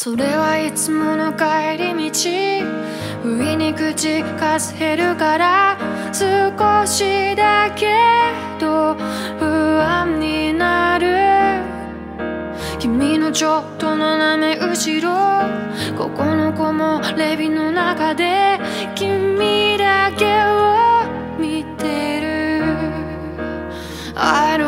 それはいつもの帰り道上に口か減るから少しだけど不安になる。君のちょっと斜め後ろここの子もレビの中で君だけを見てる。I don't